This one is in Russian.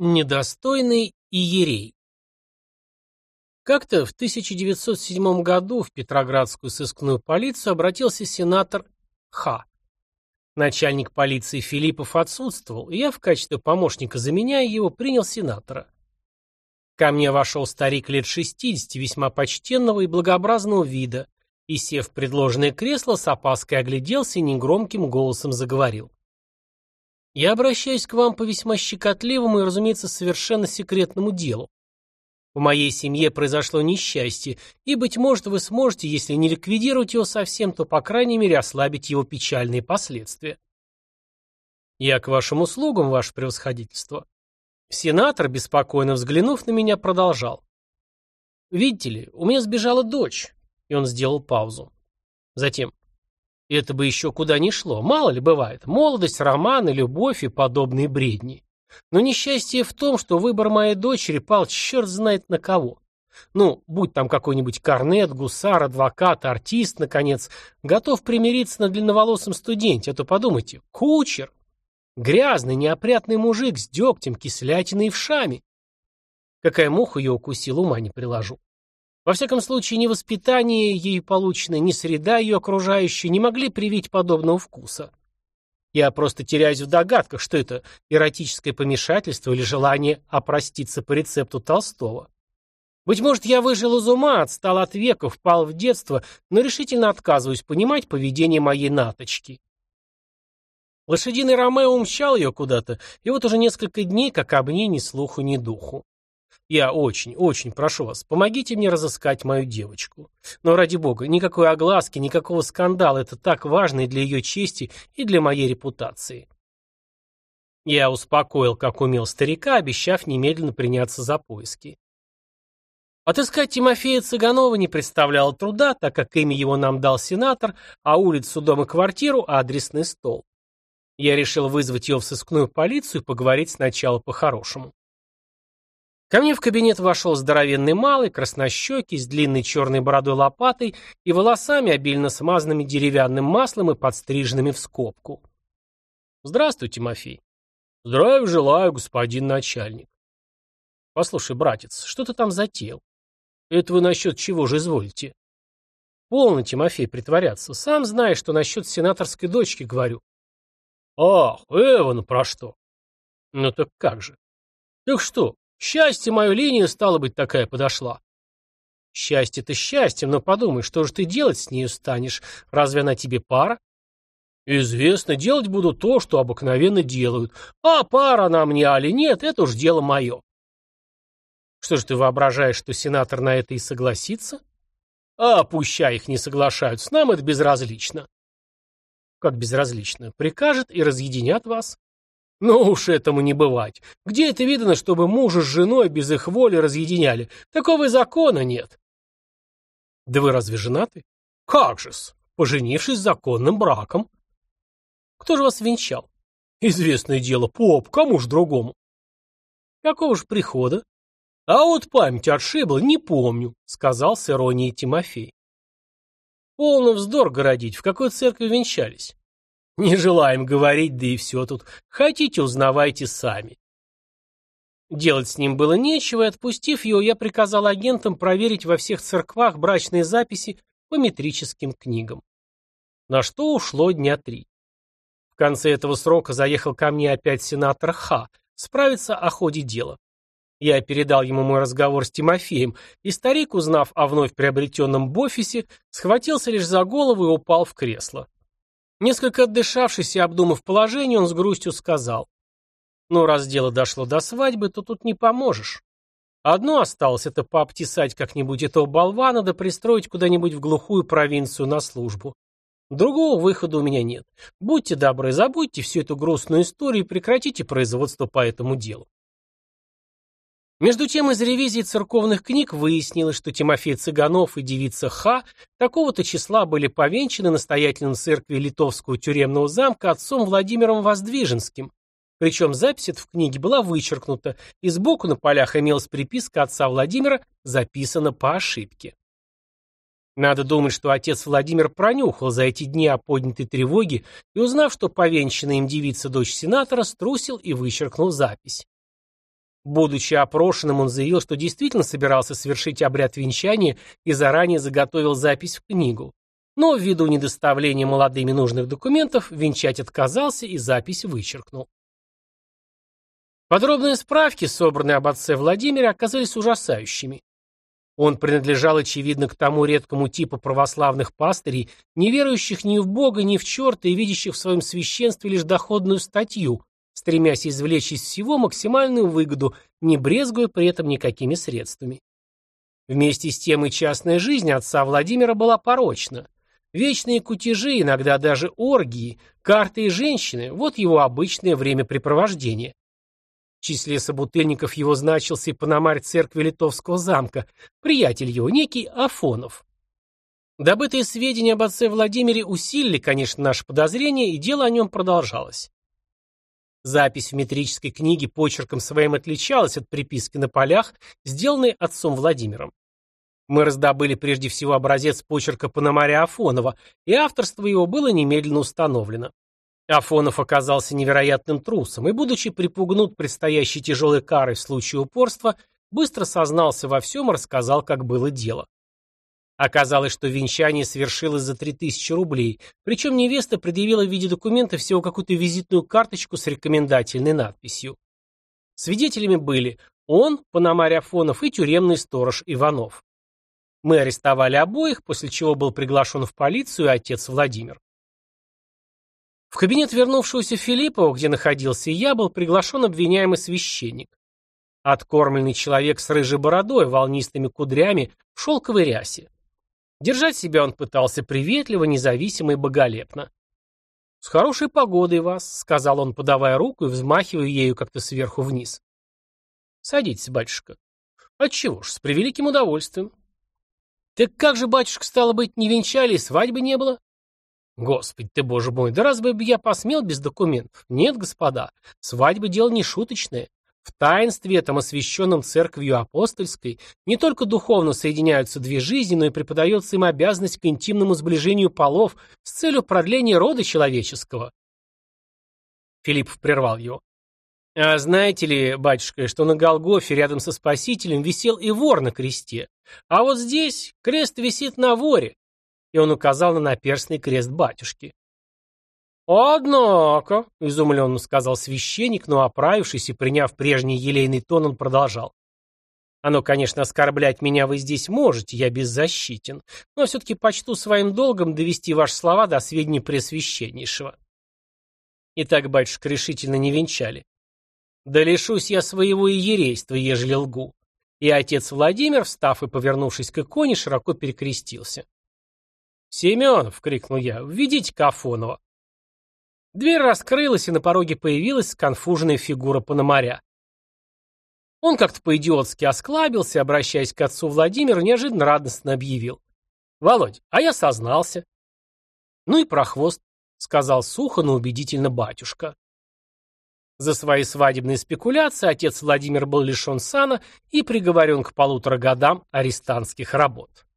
Недостойный иерей. Как-то в 1907 году в Петроградскую сыскную полицию обратился сенатор Х. Начальник полиции Филиппов отсутствовал, и я в качестве помощника, заменяя его, принял сенатора. Ко мне вошел старик лет 60, весьма почтенного и благообразного вида, и, сев в предложенное кресло, с опаской огляделся и негромким голосом заговорил. Я обращаюсь к вам по весьма щекотливому и, разумеется, совершенно секретному делу. В моей семье произошло несчастье, и, быть может, вы сможете, если не ликвидировать его совсем, то, по крайней мере, ослабить его печальные последствия. Я к вашим услугам, ваше превосходительство. Сенатор, беспокойно взглянув на меня, продолжал. Видите ли, у меня сбежала дочь, и он сделал паузу. Затем, это бы еще куда ни шло. Мало ли бывает. Молодость, романы, любовь и подобные бредни. Но несчастье в том, что выбор моей дочери пал черт знает на кого. Ну, будь там какой-нибудь корнет, гусар, адвокат, артист, наконец, готов примириться на длинноволосом студенте, а то подумайте, кучер. Грязный, неопрятный мужик с дегтем, кислятиной и вшами. Какая муха ее укусила, ума не приложу. Во всяком случае, ни воспитание ей полученное, ни среда ее окружающая не могли привить подобного вкуса. Я просто теряюсь в догадках, что это эротическое помешательство или желание опроститься по рецепту Толстого. Быть может, я выжил из ума, отстал от века, впал в детство, но решительно отказываюсь понимать поведение моей наточки. Лошадиный Ромео умчал ее куда-то, и вот уже несколько дней, как об ней ни слуху, ни духу. Я очень, очень прошу вас, помогите мне разыскать мою девочку. Но ради бога, никакой огласки, никакого скандала, это так важно и для ее чести, и для моей репутации. Я успокоил, как умел старика, обещав немедленно приняться за поиски. Отыскать Тимофея Цыганова не представляло труда, так как имя его нам дал сенатор, а улицу, дом и квартиру – адресный стол. Я решил вызвать его в сыскную полицию и поговорить сначала по-хорошему. Ко мне в кабинет вошел здоровенный малый, краснощекий, с длинной черной бородой лопатой и волосами, обильно смазанными деревянным маслом и подстриженными в скобку. «Здравствуй, Тимофей». «Здравия желаю, господин начальник». «Послушай, братец, что ты там затеял? Это вы насчет чего же изволите?» «Полно, Тимофей, притворяться. Сам знаешь, что насчет сенаторской дочки говорю». «Ах, Эван, про что?» «Ну так как же?» «Так что, Счастье мою линию, стало быть, такая подошла. Счастье-то счастьем, но подумай, что же ты делать с нею станешь? Разве она тебе пара? Известно, делать буду то, что обыкновенно делают. А пара она мне, али нет, это уж дело мое. Что же ты воображаешь, что сенатор на это и согласится? А пущай их не соглашаются, нам это безразлично. Как безразлично? Прикажет и разъединят вас. Ну уж этому не бывать. Где это видно, чтобы мужа с женой без их воли разъединяли? Такого закона нет. Да вы разве женаты? Как же-с, поженившись законным браком. Кто же вас венчал? Известное дело, поп, кому ж другому? Какого ж прихода? А вот память отшибла, не помню, сказал с иронией Тимофей. Полно вздор городить, в какой церкви венчались? Не желаем говорить, да и все тут. Хотите, узнавайте сами. Делать с ним было нечего, и отпустив его, я приказал агентам проверить во всех церквах брачные записи по метрическим книгам. На что ушло дня три. В конце этого срока заехал ко мне опять сенатор Ха справиться о ходе дела. Я передал ему мой разговор с Тимофеем, и старик, узнав о вновь приобретенном Бофисе, схватился лишь за голову и упал в кресло. Несколько отдышавшись и обдумав положение, он с грустью сказал. «Ну, раз дело дошло до свадьбы, то тут не поможешь. Одно осталось — это пообтесать как-нибудь этого болвана да пристроить куда-нибудь в глухую провинцию на службу. Другого выхода у меня нет. Будьте добры, забудьте всю эту грустную историю и прекратите производство по этому делу. Между тем из ревизии церковных книг выяснилось, что Тимофей Цыганов и девица Ха такого-то числа были повенчаны настоятелем церкви Литовского тюремного замка отцом Владимиром Воздвиженским. Причем запись эта в книге была вычеркнута, и сбоку на полях имелась приписка отца Владимира, записана по ошибке. Надо думать, что отец Владимир пронюхал за эти дни о поднятой тревоге и, узнав, что повенчанная им девица дочь сенатора, струсил и вычеркнул запись. Будучи опрошенным, он заявил, что действительно собирался совершить обряд венчания и заранее заготовил запись в книгу. Но ввиду недоставления молодыми нужных документов, венчать отказался и запись вычеркнул. Подробные справки, собранные об отце Владимире, оказались ужасающими. Он принадлежал, очевидно, к тому редкому типу православных пастырей, не верующих ни в Бога, ни в черта и видящих в своем священстве лишь доходную статью, стремясь извлечь из всего максимальную выгоду, не брезгуя при этом никакими средствами. Вместе с тем и частная жизнь отца Владимира была порочна. Вечные кутежи, иногда даже оргии, карты и женщины – вот его обычное времяпрепровождение. В числе собутыльников его значился и пономарь церкви Литовского замка, приятель его, некий Афонов. Добытые сведения об отце Владимире усилили, конечно, наши подозрения, и дело о нем продолжалось. Запись в метрической книге почерком своим отличалась от приписки на полях, сделанной отцом Владимиром. Мы раздобыли прежде всего образец почерка Пономаря Афонова, и авторство его было немедленно установлено. Афонов оказался невероятным трусом, и, будучи припугнут предстоящей тяжелой карой в случае упорства, быстро сознался во всем и рассказал, как было дело. Оказалось, что венчание совершилось за 3000 рублей, причем невеста предъявила в виде документа всего какую-то визитную карточку с рекомендательной надписью. Свидетелями были он, Пономарь Афонов и тюремный сторож Иванов. Мы арестовали обоих, после чего был приглашен в полицию отец Владимир. В кабинет вернувшегося Филиппова, где находился я, был приглашен обвиняемый священник. Откормленный человек с рыжей бородой, волнистыми кудрями, в шелковой рясе. Держать себя он пытался приветливо, независимо и боголепно. «С хорошей погодой вас», — сказал он, подавая руку и взмахивая ею как-то сверху вниз. «Садитесь, батюшка». «Отчего ж, с превеликим удовольствием». «Так как же, батюшка, стало быть, не венчали и свадьбы не было?» «Господи ты, боже мой, да разве бы я посмел без документов? Нет, господа, свадьба дело не шуточное. В таинстве этом, освященном церковью апостольской, не только духовно соединяются две жизни, но и преподается им обязанность к интимному сближению полов с целью продления рода человеческого. Филиппов прервал его. А знаете ли, батюшка, что на Голгофе рядом со Спасителем висел и вор на кресте, а вот здесь крест висит на воре, и он указал на наперстный крест батюшки. «Однако», — изумленно сказал священник, но оправившись и приняв прежний елейный тон, он продолжал. «Оно, конечно, оскорблять меня вы здесь можете, я беззащитен, но все-таки почту своим долгом довести ваши слова до сведения Пресвященнейшего». Итак, батюшка решительно не венчали. «Да лишусь я своего иерейства, ежели лгу». И отец Владимир, встав и повернувшись к иконе, широко перекрестился. «Семенов!» — крикнул я. «Введите Кафонова!» Дверь раскрылась, и на пороге появилась сконфуженная фигура Пономаря. Он как-то по-идиотски осклабился, обращаясь к отцу Владимиру, неожиданно радостно объявил. «Володь, а я сознался». «Ну и прохвост», — сказал сухо, но убедительно батюшка. За свои свадебные спекуляции отец Владимир был лишен сана и приговорен к полутора годам арестантских работ.